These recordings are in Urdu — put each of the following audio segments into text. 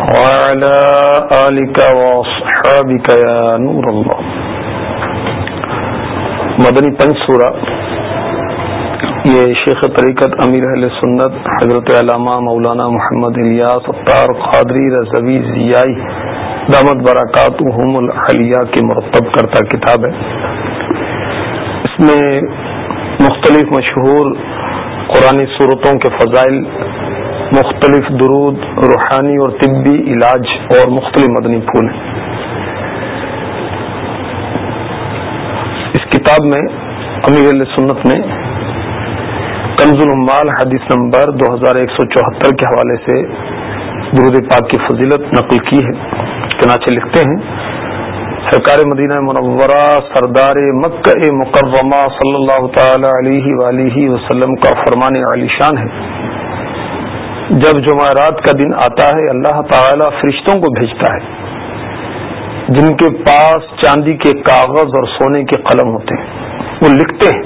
وعلى آلك وصحابك يا نور الله. مدنی پنج سورہ. یہ شیخ طریقت امیر اہل سنت حضرت علامہ مولانا محمد الیاس اختار قادری رضوی ضیائی دامت براکات العلیہ کی مرتب کرتا کتاب ہے. اس میں مختلف مشہور قرآن صورتوں کے فضائل مختلف درود، روحانی اور طبی علاج اور مختلف مدنی پھول ہیں۔ اس کتاب میں، امیر علیہ سنت نے کنز المال حدیث نمبر دو ہزار ایک سو چوہتر کے حوالے سے درود پاک کی فضیلت نقل کی ہے۔ چنانچہ لکھتے ہیں، سرکار مدینہ منورہ، سردار مکہ مکرمہ صلی اللہ تعالی علیہ وآلہ وسلم کا فرمان علی شان ہے۔ جب جمعرات کا دن آتا ہے، اللہ تعالی فرشتوں کو بھیجتا ہے۔ جن کے پاس چاندی کے کاغذ اور سونے کے قلم ہوتے ہیں، وہ لکھتے ہیں۔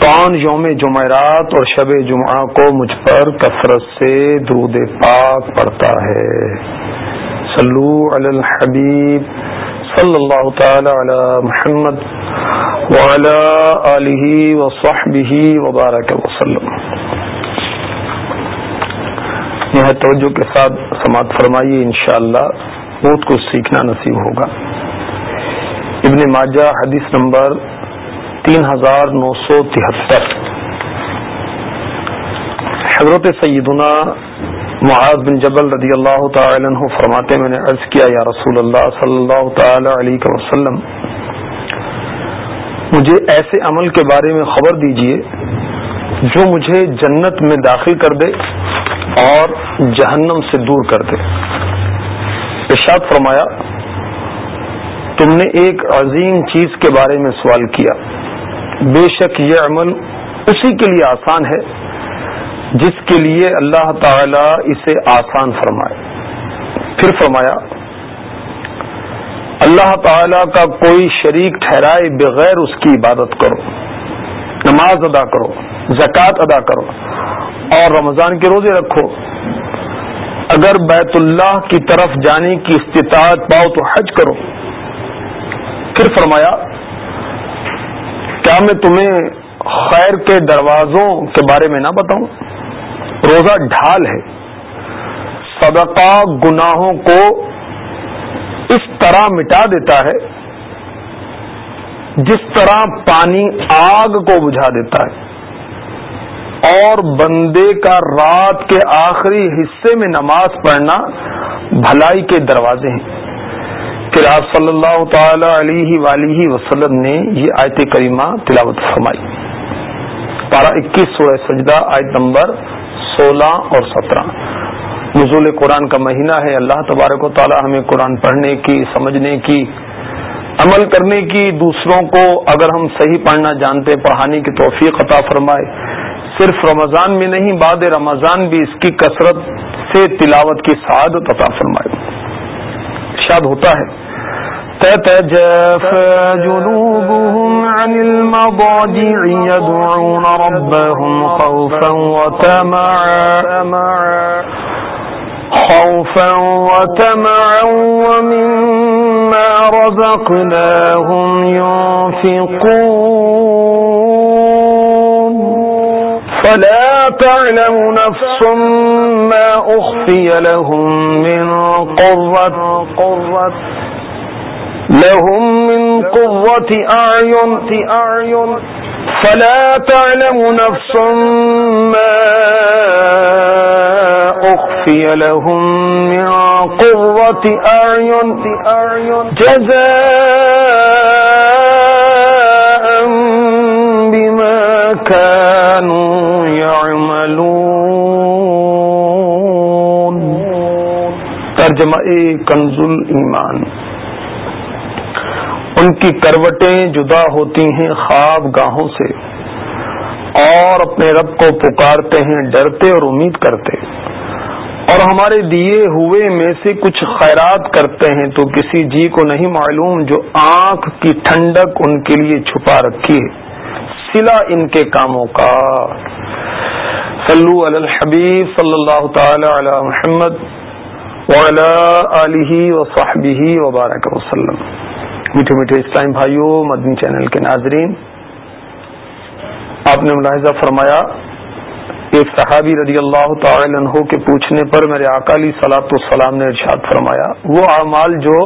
کون یوم جمعرات اور شب جمعہ کو مجھ پر کثرت سے درود پاک پڑتا ہے۔ صلو علی الحبیب صلی اللہ تعالی علی محمد وعلی آلہ وصحبہ وبارک وسلم۔ نہایت توجہ کے ساتھ سماعت فرمائیے، انشاءاللہ بہت کچھ سیکھنا نصیب ہوگا۔ ابن ماجہ حدیث نمبر تین ہزار نو سو تہتر۔ حضرت سیدنا معاذ بن جبل رضی اللہ تعالی عنہ فرماتے میں نے عرض کیا، یا رسول اللہ صلی اللہ تعالی علیہ وسلم، مجھے ایسے عمل کے بارے میں خبر دیجیے جو مجھے جنت میں داخل کر دے۔ اور جہنم سے دور کر دے۔ ارشاد فرمایا، تم نے ایک عظیم چیز کے بارے میں سوال کیا۔ بے شک یہ عمل اسی کے لیے آسان ہے، جس کے لیے اللہ تعالی اسے آسان فرمائے۔ پھر فرمایا، اللہ تعالی کا کوئی شریک ٹھہرائے بغیر اس کی عبادت کرو، نماز ادا کرو، زکوٰۃ ادا کرو۔ اور رمضان کے روزے رکھو۔ اگر بیت اللہ کی طرف جانے کی استطاعت پاؤ تو حج کرو۔ پھر فرمایا، کیا میں تمہیں خیر کے دروازوں کے بارے میں نہ بتاؤں؟ روزہ ڈھال ہے۔ صدقہ گناہوں کو اس طرح مٹا دیتا ہے، جس طرح پانی آگ کو بجھا دیتا ہے۔ اور بندے کا رات کے آخری حصے میں نماز پڑھنا بھلائی کے دروازے ہیں۔ پھر آپ صلی اللہ تعالی علیہ ولیہ وسلم نے یہ آیت کریمہ تلاوت فرمائی۔ پارہ اکیس سورہ سجدہ آیت نمبر سولہ اور سترہ۔ نزول قرآن کا مہینہ ہے۔ اللہ تبارک و تعالی ہمیں قرآن پڑھنے کی، سمجھنے کی، عمل کرنے کی، دوسروں کو اگر ہم صحیح پڑھنا جانتے، پڑھانے کی توفیق عطا فرمائے۔ صرف رمضان میں نہیں، بعد رمضان بھی اس کی کثرت سے تلاوت کی سعادت عطا فرمائے۔ شاد ہوتا ہے۔ تتجاف جنوبهم عن المضاجع يدعون ربهم خوفا وتمعا خوفا وتمعا ومما رزقناهم ينفقون۔ فلا تعلم نفس ما أخفي لهم من قرة. قرة لهم من قرة أعين. أعين فلا تعلم نفس ما أخفي لهم من قرة أعين أعين. جزاء ترجمہ کنز ایمان ان کی کروٹیں جدا ہوتی ہیں خواب گاہوں سے اور اپنے رب کو پکارتے ہیں، ڈرتے اور امید کرتے۔ اور ہمارے دیے ہوئے میں سے کچھ خیرات کرتے ہیں، تو کسی جی کو نہیں معلوم جو آنکھ کی ٹھنڈک ان کے لیے چھپا رکھی ہے۔ سلا ان کے کاموں کا۔ صلو علی الحبیب صلی اللہ تعالی علی محمد وبارک وسلم۔ میٹھے میٹھے اسلام بھائیوں مدنی چینل کے ناظرین، آپ نے ملاحظہ فرمایا، ایک صحابی رضی اللہ تعالی عنہ کے پوچھنے پر میرے اکالی سلاط السلام نے ارشاد فرمایا، وہ اعمال جو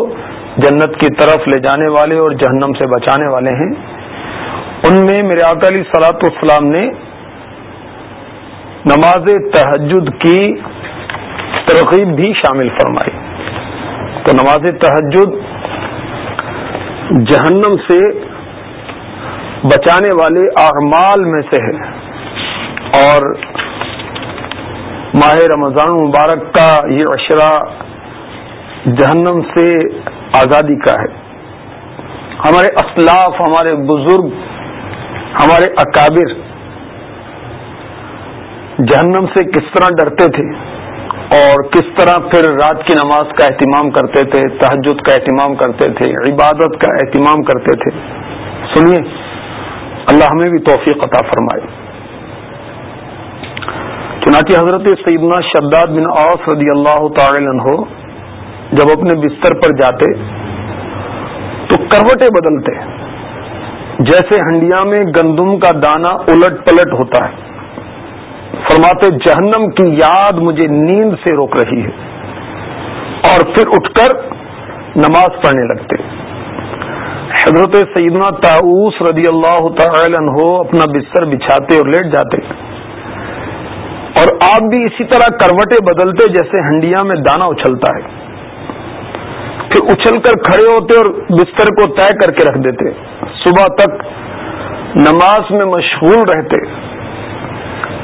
جنت کی طرف لے جانے والے اور جہنم سے بچانے والے ہیں ان میں میرے اکالی سلاط السلام نے نماز تحجد کی ترغیب بھی شامل فرمائی۔ تو نماز تحجد جہنم سے بچانے والے اعمال میں سے ہے۔ اور ماہ رمضان مبارک کا یہ اشرا جہنم سے آزادی کا ہے۔ ہمارے اسلاف، ہمارے بزرگ ہمارے اکابر جہنم سے کس طرح ڈرتے تھے اور کس طرح پھر رات کی نماز کا اہتمام کرتے تھے تحجد کا اہتمام کرتے تھے، عبادت کا اہتمام کرتے تھے۔ سنیے، اللہ ہمیں بھی توفیق عطا فرمائے۔ چنانچہ حضرت سیدنا شداد بن اوس رضی اللہ تعالی عنہ جب اپنے بستر پر جاتے تو کروٹیں بدلتے۔ جیسے ہنڈیا میں گندم کا دانہ الٹ پلٹ ہوتا ہے۔ فرماتے، جہنم کی یاد مجھے نیند سے روک رہی ہے۔ اور پھر اٹھ کر نماز پڑھنے لگتے۔ حضرت سیدنا تاؤس رضی اللہ تعالی عنہ اپنا بستر بچھاتے اور لیٹ جاتے۔ اور آپ بھی اسی طرح کروٹیں بدلتے جیسے ہنڈیا میں دانا اچھلتا ہے۔ پھر اچھل کر کھڑے ہوتے اور بستر کو طے کر کے رکھ دیتے۔ صبح تک نماز میں مشغول رہتے،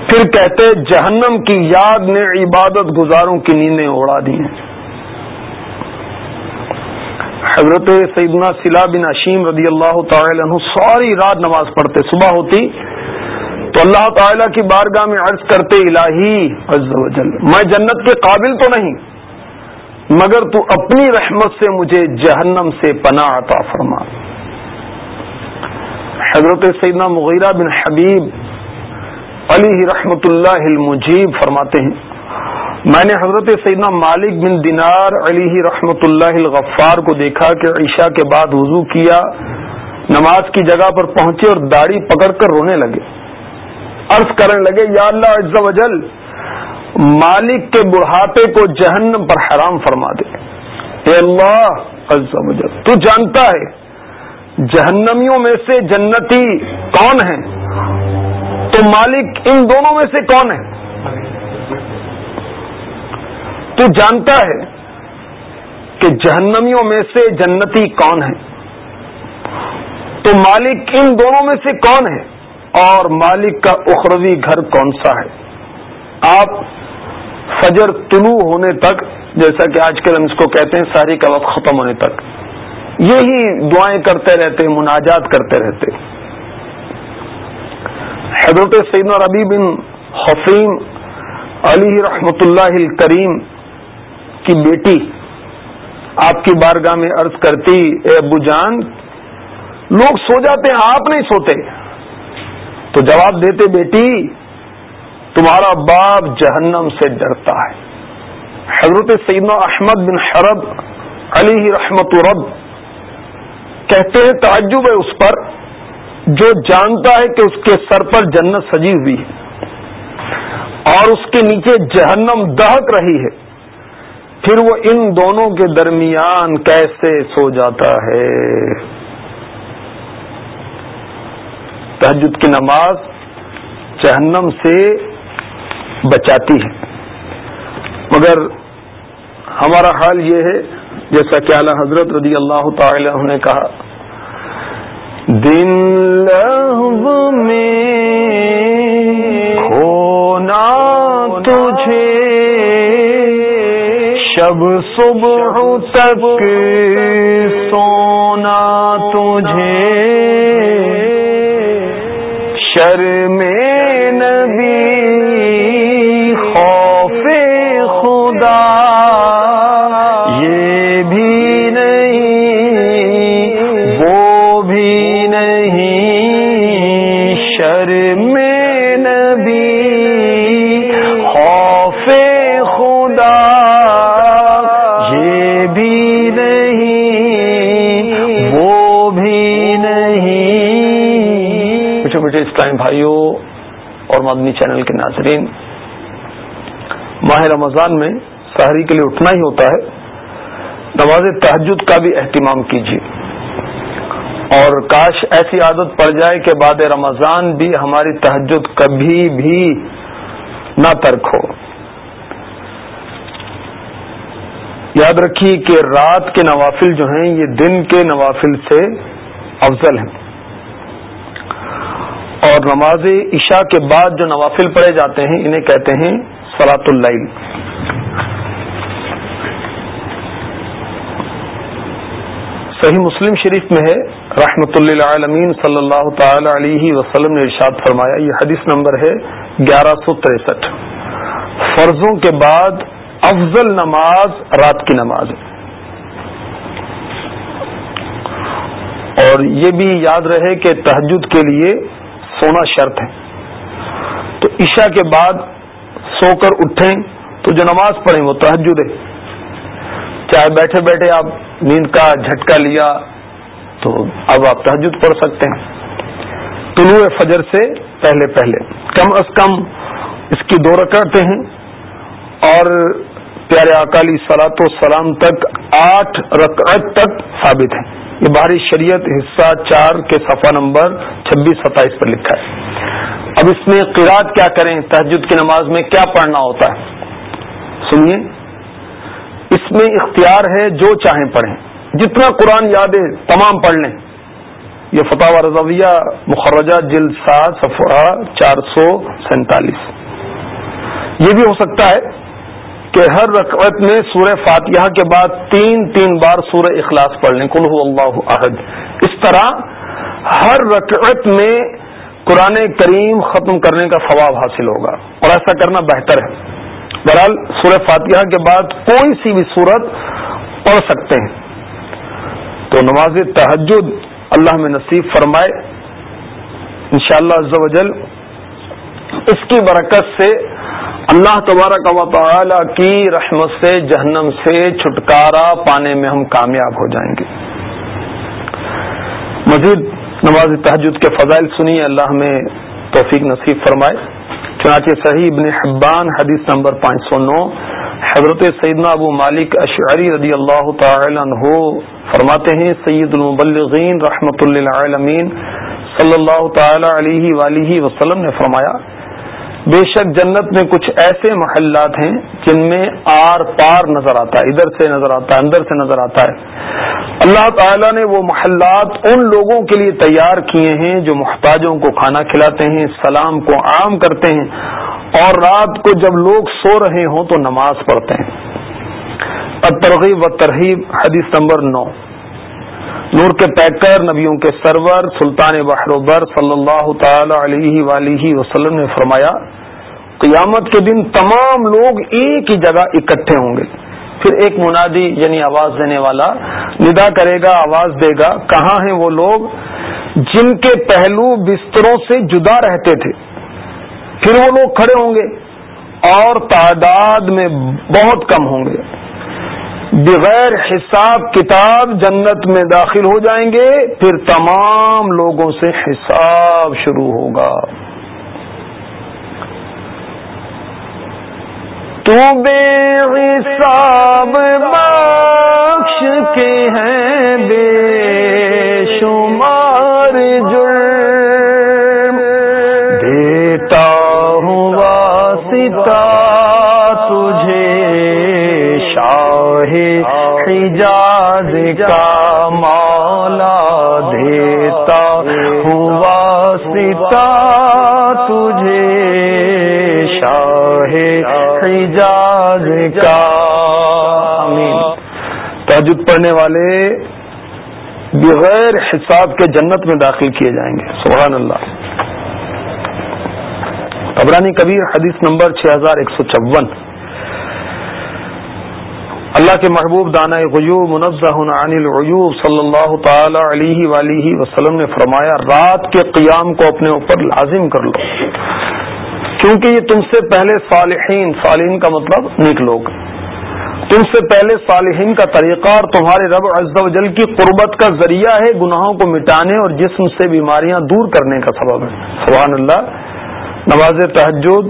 پھر کہتے، جہنم کی یاد نے عبادت گزاروں کی نیندیں اڑا دی ہیں۔ حضرت سیدنا سلا بن اشیم رضی اللہ تعالی عنہ ساری رات نماز پڑھتے، صبح ہوتی تو اللہ تعالی کی بارگاہ میں عرض کرتے، الہی عز و جل، میں جنت کے قابل تو نہیں، مگر تو اپنی رحمت سے مجھے جہنم سے پناہ عطا فرما۔ حضرت سیدنا مغیرہ بن حبیب علی رحمت اللہ المجیب فرماتے ہیں، میں نے حضرت سیدنا مالک بن دینار علی رحمت اللہ الغفار کو دیکھا کہ عشاء کے بعد وضو کیا، نماز کی جگہ پر پہنچے اور داڑھی پکڑ کر رونے لگے۔ عرض کرنے لگے، یا اللہ عز و جل، مالک کے بڑھاپے کو جہنم پر حرام فرما دے۔ اے اللہ عز و جل، تو جانتا ہے جہنمیوں میں سے جنتی کون ہیں؟ تو مالک ان دونوں میں سے کون ہے تو جانتا ہے کہ جہنمیوں میں سے جنتی کون ہے تو مالک ان دونوں میں سے کون ہے اور مالک کا اخروی گھر کون سا ہے؟ آپ فجر طلوع ہونے تک، جیسا کہ آج کل ہم اس کو کہتے ہیں، ساری کا وقت ختم ہونے تک۔ یہی دعائیں کرتے رہتے، مناجات کرتے رہتے۔ حضرت سیدنا ربی بن حسین علی رحمت اللہ کریم کی بیٹی آپ کی بارگاہ میں عرض کرتی، اے ابو جان، لوگ سو جاتے ہیں، آپ نہیں سوتے۔ تو جواب دیتے، بیٹی، تمہارا باپ جہنم سے ڈرتا ہے۔ حضرت سیدنا احمد بن حرب علی رحمت رب کہتے ہیں تعجب ہے اس پر، جو جانتا ہے کہ اس کے سر پر جنت سجی ہوئی ہے اور اس کے نیچے جہنم دہک رہی ہے، پھر وہ ان دونوں کے درمیان کیسے سو جاتا ہے؟ تحجد کی نماز جہنم سے بچاتی ہے۔ مگر ہمارا حال یہ ہے، جیسا کہ اعلی حضرت رضی اللہ تعالی نے کہا دن لہو میں ہونا تجھے شب صبح تک سونا تجھے شر مدنی چینل کے ناظرین، ماہ رمضان میں سحری کے لیے اٹھنا ہی ہوتا ہے، نماز تحجد کا بھی اہتمام کیجیے۔ اور کاش ایسی عادت پڑ جائے کہ بعد رمضان بھی ہماری تحجد کبھی بھی نہ ترک ہو۔ یاد رکھیے کہ رات کے نوافل جو ہیں، یہ دن کے نوافل سے افضل ہیں۔ اور نماز عشاء کے بعد جو نوافل پڑھے جاتے ہیں، انہیں کہتے ہیں سلاۃ اللیل۔ صحیح مسلم شریف میں ہے۔ رحمت اللہ عالمین صلی اللہ تعالی علیہ وسلم نے ارشاد فرمایا، یہ حدیث نمبر ہے گیارہ سو تریسٹھ۔ فرضوں کے بعد افضل نماز رات کی نماز۔ ہے اور یہ بھی یاد رہے کہ تحجد کے لیے سونا شرط ہے۔ تو عشاء کے بعد سو کر اٹھیں تو جو نماز پڑھیں وہ تحجد ہے۔ چاہے بیٹھے بیٹھے آپ نیند کا جھٹکا لیا تو اب آپ تحجد پڑھ سکتے ہیں۔ طلوع فجر سے پہلے پہلے۔ کم از کم اس کی دو رکعتیں ہیں اور پیارے اکالی سلاط و سلام تک آٹھ رکعت تک ثابت ہیں۔ یہ بھاری شریعت حصہ چار کے صفحہ نمبر چھبیس ستائیس پر لکھا ہے۔ اب اس میں قرآد کیا کریں؟ تحجد کی نماز میں کیا پڑھنا ہوتا ہے؟ سنیے۔ اس میں اختیار ہے جو چاہیں پڑھیں۔ جتنا قرآن یاد ہے، تمام پڑھ لیں۔ یہ فتح رضویہ مخرجہ جلد سات، صفحہ چار سو سینتالیس۔ یہ بھی ہو سکتا ہے کہ ہر رقبت میں سورہ فاتحہ کے بعد تین تین بار سورہ اخلاص پڑھ لیں۔ کل اللہ عہد اس طرح ہر رقبت میں قرآن کریم ختم کرنے کا ثواب حاصل ہوگا اور ایسا کرنا بہتر ہے۔ بہرحال سورہ فاتحہ کے بعد کوئی سی بھی صورت پڑھ سکتے ہیں۔ تو نماز تحجد اللہ میں نصیب فرمائے۔ انشاءاللہ شاء اللہ اس کی برکت سے اللہ تبارک و تعالی کی رحمت سے جہنم سے چھٹکارا پانے میں ہم کامیاب ہو جائیں گے۔ مزید نماز تحجد کے فضائل سنیے اللہ میں توفیق نصیب فرمائے۔ چنانچہ صحیح ابن حبان حدیث نمبر پانچ سو نو، حضرت سیدنا ابو مالک اشعری رضی اللہ تعالی عنہ فرماتے ہیں، سید المبلغین رحمت اللہ صلی اللہ تعالی علیہ وسلم نے فرمایا بے شک جنت میں کچھ ایسے محلات ہیں جن میں آر پار نظر آتا ہے، ادھر سے نظر آتا ہے، اندر سے نظر آتا ہے۔ اللہ تعالیٰ نے وہ محلات ان لوگوں کے لیے تیار کیے ہیں جو محتاجوں کو کھانا کھلاتے ہیں، سلام کو عام کرتے ہیں۔ اور رات کو جب لوگ سو رہے ہوں تو نماز پڑھتے ہیں۔ ترغیب و ترغیب حدیث نمبر نو۔ نور کے پیکر، نبیوں کے سرور، سلطان بحروبر صلی اللہ تعالی علیہ ولیہ وسلم نے فرمایا، قیامت کے دن تمام لوگ ایک ہی جگہ اکٹھے ہوں گے۔ پھر ایک منادی یعنی آواز دینے والا، ندا کرے گا، آواز دے گا، کہاں ہیں وہ لوگ؟ جن کے پہلو بستروں سے جدا رہتے تھے۔ پھر وہ لوگ کھڑے ہوں گے اور تعداد میں بہت کم ہوں گے۔ بغیر حساب کتاب جنت میں داخل ہو جائیں گے، پھر تمام لوگوں سے حساب شروع ہوگا۔ تو بے حساب بخش کے ہیں بے شمار جرم۔ دیتا ہوں واسطہ شاہ حجاز کا مولا دیتا ہوا ستا تجھے شاہ حجاز کا۔ تحجد پڑھنے والے بغیر حساب کے جنت میں داخل کیے جائیں گے۔ سبحان اللہ۔ ابرانی کبیر حدیث نمبر 6156 اللہ کے محبوب دانا غیوب منزہ عن العیوب صلی اللہ تعالی علیہ ولیہ وسلم نے فرمایا، رات کے قیام کو اپنے اوپر لازم کر لو۔ کیونکہ یہ تم سے پہلے صالحین صالحین کا مطلب نیک لوگ۔ تم سے پہلے صالحین کا طریقہ اور تمہارے رب عز و جل کی قربت کا ذریعہ ہے گناہوں کو مٹانے اور جسم سے بیماریاں دور کرنے کا سبب ہے۔ سبحان اللہ۔ نواز تحجد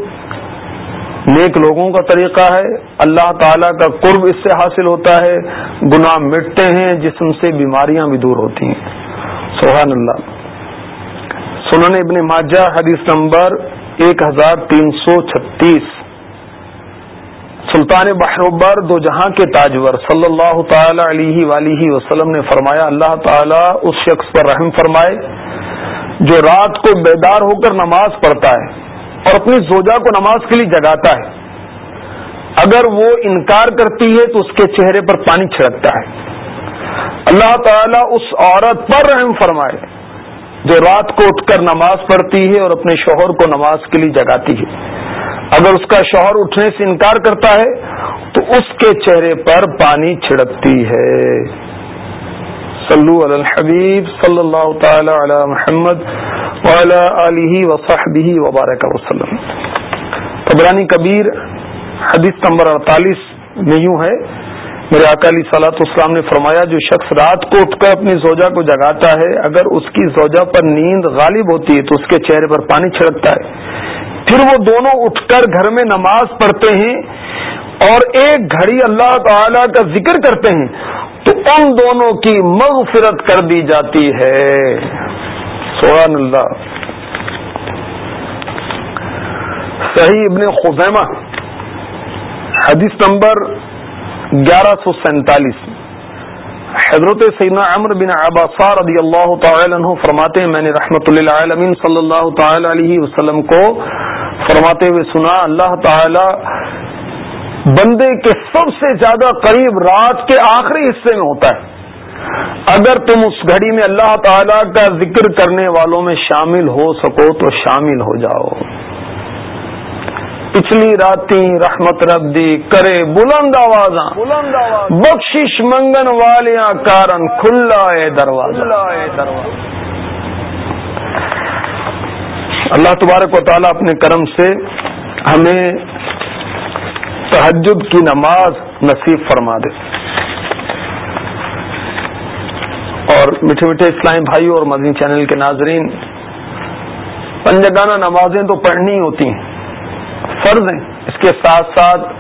نیک لوگوں کا طریقہ ہے۔ اللہ تعالیٰ کا قرب اس سے حاصل ہوتا ہے۔ گناہ مٹتے ہیں، جسم سے بیماریاں بھی دور ہوتی ہیں۔ سبحان اللہ سنن ابن ماجہ، حدیث نمبر ایک ہزار تین سو چھتیس۔ سلطان بحروبر دو جہاں کے تاجور۔ صلی اللہ تعالی علیہ ولیہ وسلم نے فرمایا، اللہ تعالیٰ اس شخص پر رحم فرمائے جو رات کو بیدار ہو کر نماز پڑھتا ہے۔ اور اپنی زوجا کو نماز کے لیے جگاتا ہے۔ اگر وہ انکار کرتی ہے تو اس کے چہرے پر پانی چھڑکتا ہے۔ اللہ تعالیٰ اس عورت پر رحم فرمائے جو رات کو اٹھ کر نماز پڑھتی ہے اور اپنے شوہر کو نماز کے لیے جگاتی ہے۔ اگر اس کا شوہر اٹھنے سے انکار کرتا ہے تو اس کے چہرے پر پانی چھڑکتی ہے۔ صلو علی الحبیب صلی اللہ تعالی علی محمد۔ وبارک وسلم۔ قبرانی کبیر، حدیث نمبر اڑتالیس میں یوں ہے، میرے اکالی سلاط اسلام نے فرمایا، جو شخص رات کو اٹھ کر اپنی زوجا کو جگاتا ہے، اگر اس کی زوجا پر نیند غالب ہوتی ہے، تو اس کے چہرے پر پانی چھڑکتا ہے۔ پھر وہ دونوں اٹھ کر گھر میں نماز پڑھتے ہیں اور ایک گھڑی اللہ تعالی کا ذکر کرتے ہیں، تو ان دونوں کی مغفرت کر دی جاتی ہے۔ سبحان اللہ. صحیح ابن خزیمہ، حدیث نمبر گیارہ سو سینتالیس. حضرت سیدنا عمر بن عباسا رضی اللہ تعالی عنہ فرماتے ہیں، میں نے رحمت اللہ عالمین صلی اللہ تعالی علیہ وسلم کو فرماتے ہوئے سنا، اللہ تعالی بندے کے سب سے زیادہ قریب رات کے آخری حصے میں ہوتا ہے۔ اگر تم اس گھڑی میں اللہ تعالی کا ذکر کرنے والوں میں شامل ہو سکو تو شامل ہو جاؤ۔ پچھلی راتی رحمت ردی کرے بلند آواز بخشش منگن والیاں کارن کھلا ہے دروازہ اللہ تبارک و تعالیٰ اپنے کرم سے ہمیں تحجد کی نماز نصیب فرما دے۔ اور میٹھے میٹھے اسلامی بھائی اور مدنی چینل کے ناظرین، پنجگانہ نمازیں تو پڑھنی ہوتی ہیں، فرض ہیں۔ اس کے ساتھ ساتھ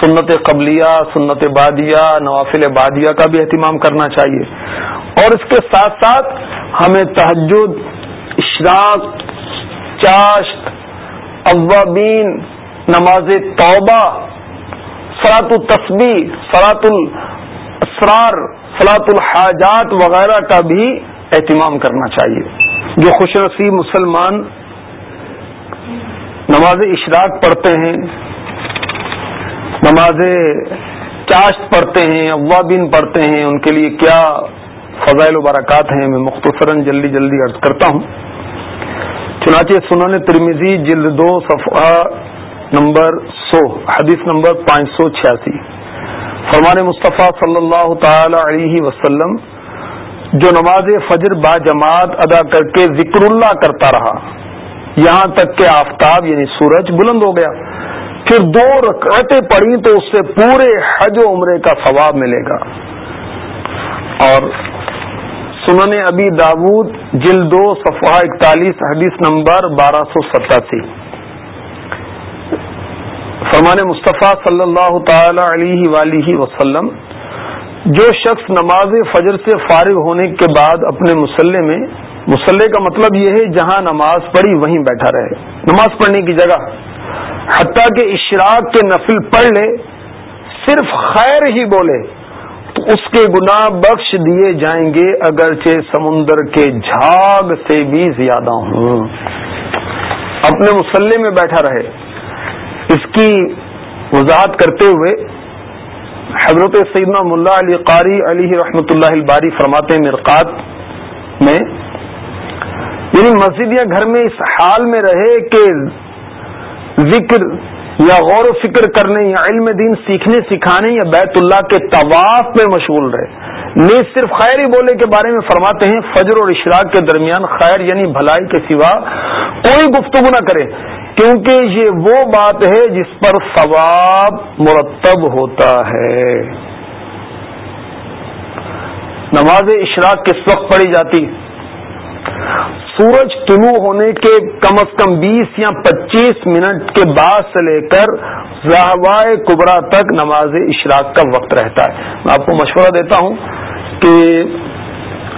سنت قبلیہ، سنت بادیہ، نوافل بادیہ کا بھی اہتمام کرنا چاہیے۔ اور اس کے ساتھ ساتھ ہمیں تحجد اشراق، چاشت، اوابین، نماز توبہ سرات التصبی سرات الاسرار فلاط الحاجات وغیرہ کا بھی اہتمام کرنا چاہیے۔ جو خوش نصیب مسلمان نماز اشراق پڑھتے ہیں، نماز چاشت پڑھتے ہیں اوابین پڑھتے ہیں، ان کے لیے کیا فضائل و برکات ہیں، میں مختصراً جلدی جلدی عرض کرتا ہوں۔ چنانچہ سنن ترمیزی جلد دو، صفحہ نمبر سو، حدیث نمبر پانچ سو چھیاسی۔ فرمان مصطفیٰ صلی اللہ تعالی علیہ وسلم جو نماز فجر با جماعت ادا کر کے ذکر اللہ کرتا رہا، یہاں تک کہ آفتاب یعنی سورج بلند ہو گیا۔ پھر دو رکعتیں پڑی تو اس سے پورے حج و عمرے کا ثواب ملے گا۔ اور سنن ابی داود جلد دو صفحہ اکتالیس حدیث نمبر بارہ سو ستاسی۔ فرمان مصطفیٰ صلی اللہ تعالی علیہ ولیہ وسلم، جو شخص نماز فجر سے فارغ ہونے کے بعد اپنے مسلح میں، مسلح کا مطلب یہ ہے جہاں نماز پڑھی وہیں بیٹھا رہے۔ نماز پڑھنے کی جگہ۔ حتیٰ کہ اشراق کے نفل پڑھ لے، صرف خیر ہی بولے، تو اس کے گناہ بخش دیے جائیں گے، اگرچہ سمندر کے جھاگ سے بھی زیادہ ہوں۔ اپنے مسلح میں بیٹھا رہے۔ اس کی وضاحت کرتے ہوئے حضرت سیدنا ملا علی قاری علی رحمۃ اللہ الباری فرماتے مرقات میں یعنی مسجد یا گھر میں اس حال میں رہے کہ ذکر یا غور و فکر کرنے یا علم دین سیکھنے سکھانے یا بیت اللہ کے طواف میں مشغول رہے۔ نیز صرف خیر ہی بولے کے بارے میں فرماتے ہیں، فجر اور اشراق کے درمیان خیر یعنی بھلائی کے سوا کوئی گفتگو نہ کرے، کیونکہ یہ وہ بات ہے جس پر ثواب مرتب ہوتا ہے۔ نماز اشراق کس وقت پڑھی جاتی؟ سورج طلوع ہونے کے کم از کم بیس یا پچیس منٹ کے بعد سے لے کر زہوائے کبرا تک نماز اشراق کا وقت رہتا ہے۔ میں آپ کو مشورہ دیتا ہوں کہ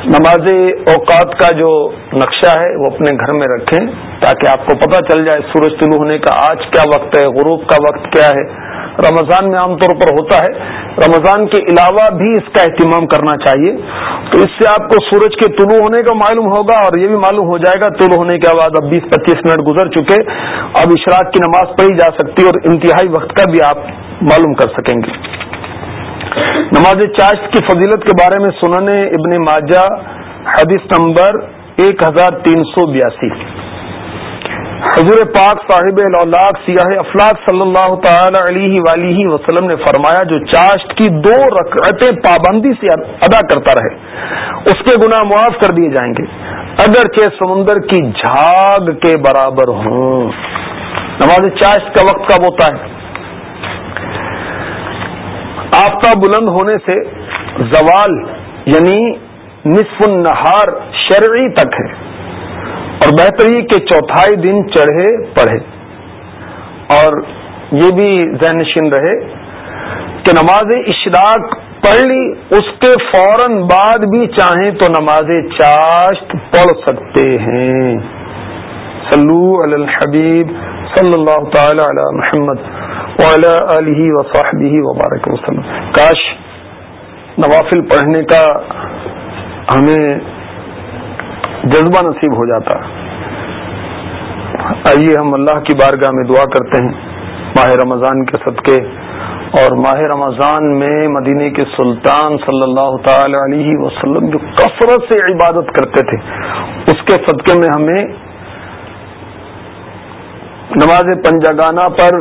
نماز اوقات کا جو نقشہ ہے وہ اپنے گھر میں رکھیں تاکہ آپ کو پتہ چل جائے سورج طلوع ہونے کا آج کیا وقت ہے، غروب کا وقت کیا ہے۔ رمضان میں عام طور پر ہوتا ہے، رمضان کے علاوہ بھی اس کا اہتمام کرنا چاہیے۔ تو اس سے آپ کو سورج کے طلوع ہونے کا معلوم ہوگا اور یہ بھی معلوم ہو جائے گا، طلوع ہونے کے بعد اب بیس پچیس منٹ گزر چکے۔ اب اشراق کی نماز پڑھی جا سکتی اور انتہائی وقت کا بھی آپ معلوم کر سکیں گے۔ نماز چاشت کی فضیلت کے بارے میں سننے، ابن ماجہ، حدیث نمبر ایک ہزار تین سو بیاسی۔ حضور پاک صاحب سیاح افلاق صلی اللہ تعالی علیہ وسلم نے فرمایا جو چاشت کی دو رکعتیں پابندی سے ادا کرتا رہے، اس کے گناہ معاف کر دیے جائیں گے۔ اگرچہ سمندر کی جھاگ کے برابر ہوں۔ نماز چاشت کا وقت کب ہوتا ہے؟ آفتاب بلند ہونے سے زوال یعنی نصف النہار شرعی تک ہے۔ اور بہتری کے چوتھائی دن چڑھے پڑھے۔ اور یہ بھی ذہن نشین رہے کہ نماز اشراق پڑھ لی، اس کے فوراً بعد بھی چاہیں تو نماز چاشت پڑھ سکتے ہیں۔ صلو علی الحبیب صلی اللہ تعالی علی محمد وعلی علیہ وصحبہ وبارک وسلم۔ کاش نوافل پڑھنے کا ہمیں جذبہ نصیب ہو جاتا آئیے ہم اللہ کی بارگاہ میں دعا کرتے ہیں، ماہ رمضان کے صدقے۔ اور ماہ رمضان میں مدینے کے سلطان صلی اللہ تعالی علیہ وسلم جو کثرت سے عبادت کرتے تھے، اس کے صدقے میں ہمیں نماز پنجگانہ پر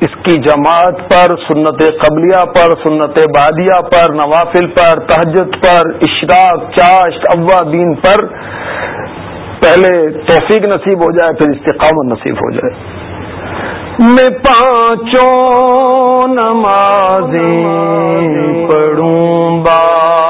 اس کی جماعت پر، سنت قبلیہ پر، سنت بادیہ پر، نوافل پر، تہجد پر، اشراق، چاشت، اوابین پر پہلے توفیق نصیب ہو جائے، پھر استقامت نصیب ہو جائے۔ میں پانچوں نمازیں پڑھوں، با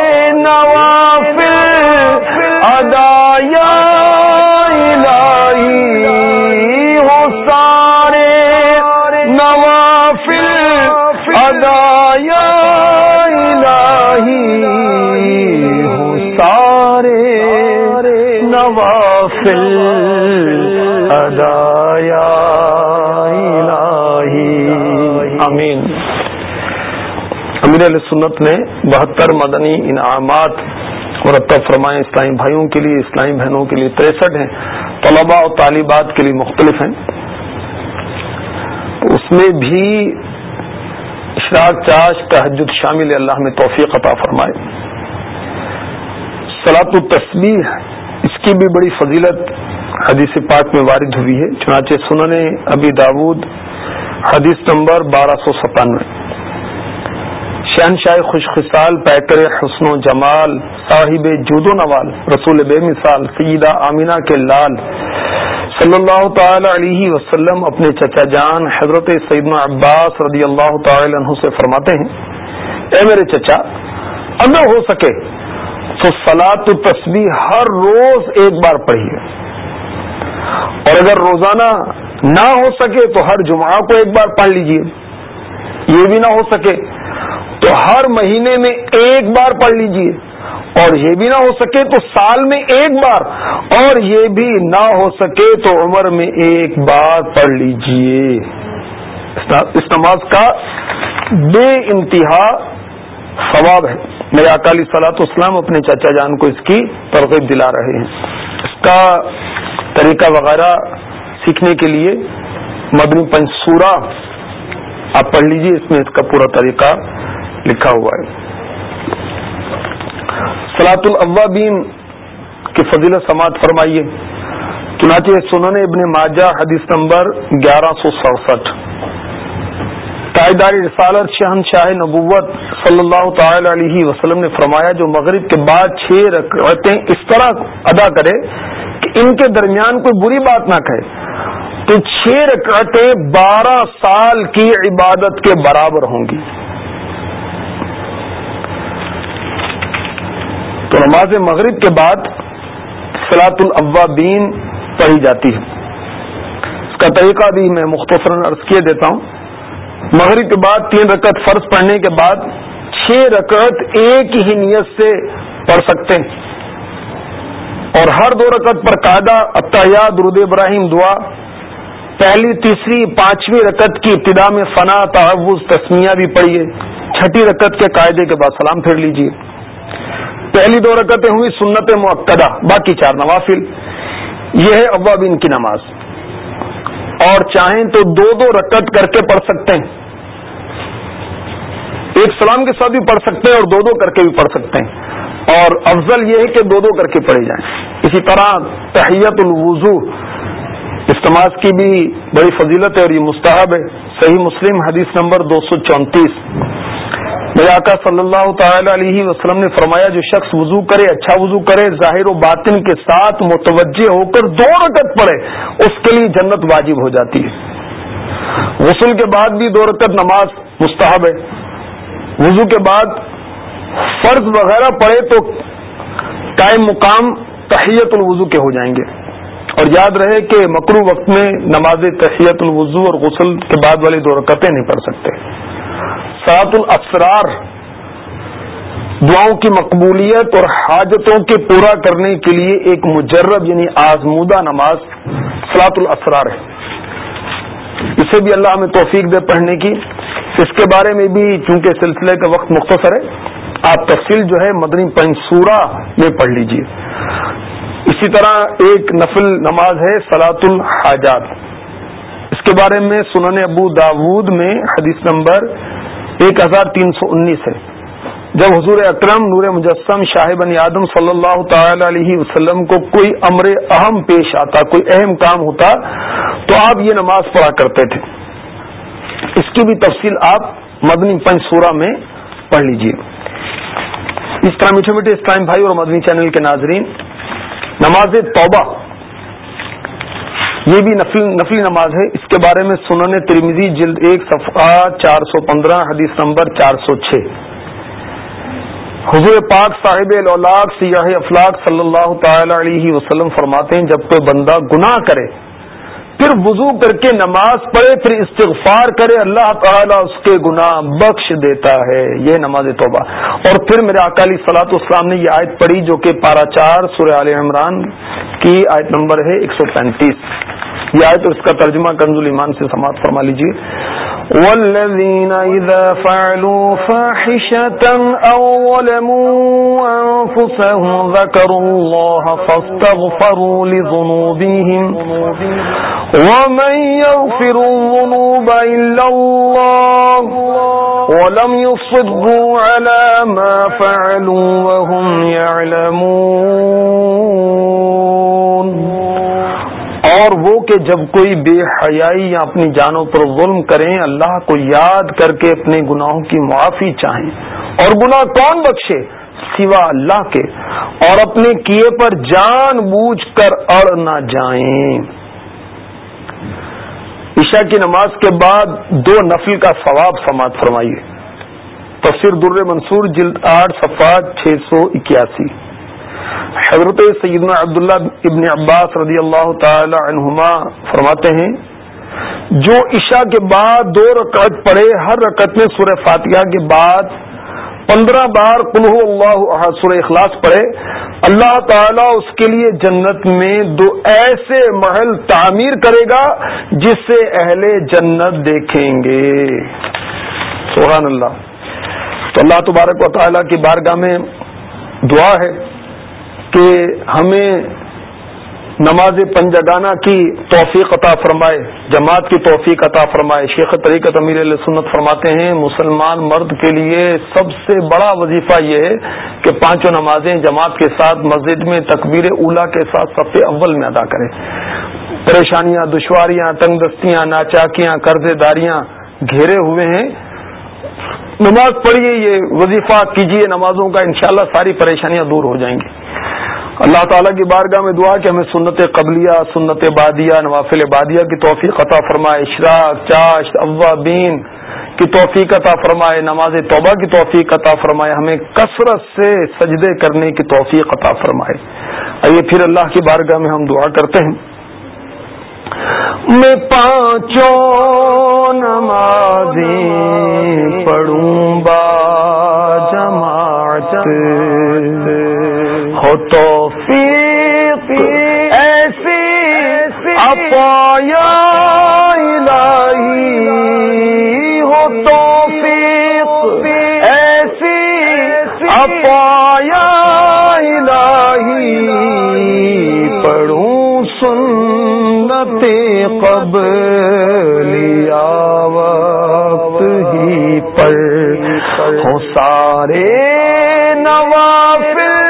نوافل ادایا امین امیر علیہ سنت نے بہتر مدنی انعامات مرتب فرمائے اسلامی بھائیوں کے لیے، اسلامی بہنوں کے لیے۔ تریسٹھ ہیں، طلباء اور طالبات کے لیے مختلف ہیں۔ اس میں بھی اشراق چاش تحجد شامل اللہ میں توفیق عطا فرمائے۔ سلاط التسبیح کی بھی بڑی فضیلت حدیث پاک میں وارد ہوئی ہے، چنانچہ سنن ابی داود، حدیث نمبر بارہ سو ستانوے۔ شہنشاہ خوش خصال پیکر حسن و جمال، صاحب جود و نوال، رسول بے مثال، سیدہ آمینہ کے لال۔ صلی اللہ تعالی علیہ وسلم اپنے چچا جان حضرت سیدنا عباس رضی اللہ تعالی عنہ سے فرماتے ہیں، اے میرے چچا اگر ہو سکے تو سلاط تصویر ہر روز ایک بار پڑھیے۔ اور اگر روزانہ نہ ہو سکے تو ہر جمعہ کو ایک بار پڑھ لیجیے۔ یہ بھی نہ ہو سکے تو ہر مہینے میں ایک بار پڑھ لیجیے۔ اور یہ بھی نہ ہو سکے تو سال میں ایک بار۔ اور یہ بھی نہ ہو سکے تو عمر میں ایک بار پڑھ لیجیے۔ اس نماز کا بے انتہا ثواب ہے۔ میرے اکالی سلاط اسلام اپنے چاچا جان کو اس کی ترغیب دلا رہے ہیں۔ اس کا طریقہ وغیرہ سیکھنے کے لیے مدنی پنسورا آپ پڑھ لیجیے، اس میں اس کا پورا طریقہ لکھا ہوا ہے۔ سلاط الاوابین کی فضیلت سماعت فرمائیے۔ چنانچہ سنن ابن ماجہ حدیث نمبر گیارہ سو سڑسٹھ۔ تائیداری رسالت شہن شاہ نبوت صلی اللہ تعالی علیہ وسلم نے فرمایا جو مغرب کے بعد چھ رکعتیں اس طرح ادا کرے کہ ان کے درمیان کوئی بری بات نہ کہے، تو چھ رکعتیں بارہ سال کی عبادت کے برابر ہوں گی۔ تو نماز مغرب کے بعد سلاط الاوابین پڑھی جاتی ہے۔ اس کا طریقہ بھی میں مختصر عرض کیے دیتا ہوں۔ مغرب کے بعد تین رکعت فرض پڑھنے کے بعد چھ رکعت ایک ہی نیت سے پڑھ سکتے ہیں۔ اور ہر دو رکعت پر قاعدہ اطیات درود ابراہیم دعا، پہلی، تیسری، پانچویں رکعت کی ابتدا میں فنا تحفظ تسمیہ بھی پڑھیے۔ چھٹی رکعت کے قاعدے کے بعد سلام پھیر لیجیے۔ پہلی دو رکتیں ہوئی سنت معقدہ باقی چار نوافل۔ یہ ہے اوابین کی نماز۔ اور چاہیں تو دو دو رکعت کر کے پڑھ سکتے ہیں۔ ایک سلام کے ساتھ بھی پڑھ سکتے ہیں اور دو دو کر کے بھی پڑھ سکتے ہیں۔ اور افضل یہ ہے کہ دو دو کر کے پڑھی جائیں۔ اسی طرح تحیت الوضو استماج کی بھی بڑی فضیلت ہے اور یہ مستحب ہے۔ صحیح مسلم حدیث نمبر دو سو چونتیس۔ میرے آقا صلی اللہ تعالی علیہ وسلم نے فرمایا، جو شخص وضو کرے اچھا وضو کرے، ظاہر و باطن کے ساتھ متوجہ ہو کر دو رکت پڑے اس کے لیے جنت واجب ہو جاتی ہے۔ غسل کے بعد بھی دو رکت نماز مستحب ہے۔ وضو کے بعد فرض وغیرہ پڑے تو قائم مقام تحیت الوضو کے ہو جائیں گے۔ اور یاد رہے کہ مکرو وقت میں نماز تحیت الوضو اور غسل کے بعد والی دو رکتیں نہیں پڑھ سکتے۔ سات الاسرار، دعاؤں کی مقبولیت اور حاجتوں کے پورا کرنے کے لیے ایک مجرب یعنی آزمودہ نماز سلاط الاسرار ہے۔ اسے بھی اللہ ہمیں توفیق دے پڑھنے کی۔ اس کے بارے میں بھی چونکہ سلسلے کا وقت مختصر ہے، آپ تفصیل جو ہے مدنی پنسورا میں پڑھ لیجیے۔ اسی طرح ایک نفل نماز ہے سلاط الحاجات۔ اس کے بارے میں سنن ابو داود میں حدیث نمبر ایک ہزار تین سو انیس ہے جب حضور اکرم نور مجسم شاہ بنی آدم صلی اللہ تعالی علیہ وسلم کو کوئی امر اہم پیش آتا، کوئی اہم کام ہوتا، تو آپ یہ نماز پڑھا کرتے تھے۔ اس کی بھی تفصیل آپ مدنی پنچ سورہ میں پڑھ لیجیے اس طرح میٹھے میٹھے اسلام بھائی اور مدنی چینل کے ناظرین، نماز توبہ یہ بھی نفل نفلی نماز ہے۔ اس کے بارے میں سنن ترمیزی جلد ایک صفحہ چار سو پندرہ، حدیث نمبر چار سو چھ۔ حضور پاک صاحب سیاح افلاق صلی اللہ تعالی علیہ وسلم فرماتے ہیں، جب کوئی بندہ گناہ کرے پھر وضو کر کے نماز پڑھے، پھر استغفار کرے، اللہ تعالیٰ اس کے گناہ بخش دیتا ہے۔ یہ نماز توبہ۔ اور پھر میرے اکالی سلاط اسلام نے یہ آیت پڑھی جو کہ پارا چار سورہ عال عمران کی آیت نمبر ہے ایک سو پینتیس۔ یہ آیت اور اس کا ترجمہ کنز ایمان سے سماعت فرما لیجیے۔ والذين إذا فعلوا فاحشة أو ظلموا أنفسهم ذكروا الله فاستغفروا لذنوبهم ومن يغفر الذنوب إلا الله ولم يصدقوا على ما فعلوا وهم يعلمون اور وہ کہ جب کوئی بے حیائی یا اپنی جانوں پر ظلم کریں، اللہ کو یاد کر کے اپنے گناہوں کی معافی چاہیں۔ اور گناہ کون بخشے؟ سوا اللہ کے۔ اور اپنے کیے پر جان بوجھ کر اڑ نہ جائیں۔ عشاء کی نماز کے بعد دو نفل کا ثواب سماعت فرمائیے۔ تفسیر در منصور جلد آٹھ صفحہ چھ سو اکیاسی۔ حضرت سیدنا عبداللہ ابن عباس رضی اللہ تعالی عنہما فرماتے ہیں، جو عشاء کے بعد دو رکعت پڑھے، ہر رکعت میں سورہ فاتحہ کے بعد پندرہ بار کلو اللہ سورہ اخلاص پڑھے، اللہ تعالیٰ اس کے لیے جنت میں دو ایسے محل تعمیر کرے گا جس سے اہل جنت دیکھیں گے۔ سبحان اللہ۔ تو اللہ تبارک و تعالیٰ کی بارگاہ میں دعا ہے کہ ہمیں نماز پنجگانہ کی توفیق عطا فرمائے، جماعت کی توفیق عطا فرمائے۔ شیخ طریقت امیر علیہ سنت فرماتے ہیں، مسلمان مرد کے لیے سب سے بڑا وظیفہ یہ ہے کہ پانچوں نمازیں جماعت کے ساتھ مسجد میں تکبیر اولا کے ساتھ سب سے اول میں ادا کرے۔ پریشانیاں، دشواریاں، تنگ دستیاں، ناچاکیاں، قرض داریاں گھیرے ہوئے ہیں۔ نماز پڑھیے، یہ وظیفہ کیجیے، نمازوں کا انشاءاللہ ساری پریشانیاں دور ہو جائیں گی۔ اللہ تعالیٰ کی بارگاہ میں دعا کہ ہمیں سنت قبلیہ، سنت بادیہ، نوافل بادیہ کی توفیق عطا فرمائے، اشراق چاش بین کی توفیق عطا فرمائے، نماز توبہ کی توفیق عطا فرمائے، ہمیں کثرت سے سجدے کرنے کی توفیق عطا فرمائے۔ آئیے پھر اللہ کی بارگاہ میں ہم دعا کرتے ہیں۔ میں پانچوں نمازیں پڑھوں با جماعت، ہو توفیق پایا الہی پڑھوں سنت قبل لیا وقت ہی پر۔ ہو سارے نوافل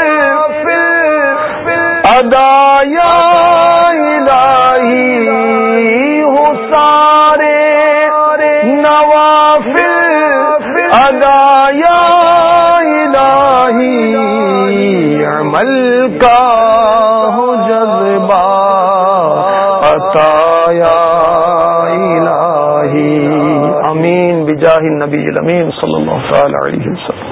ادا ہلکا ہو جذبہ عطایا الہی. امین بجاہ النبی الامین صلی اللہ تعالی علیہ وسلم.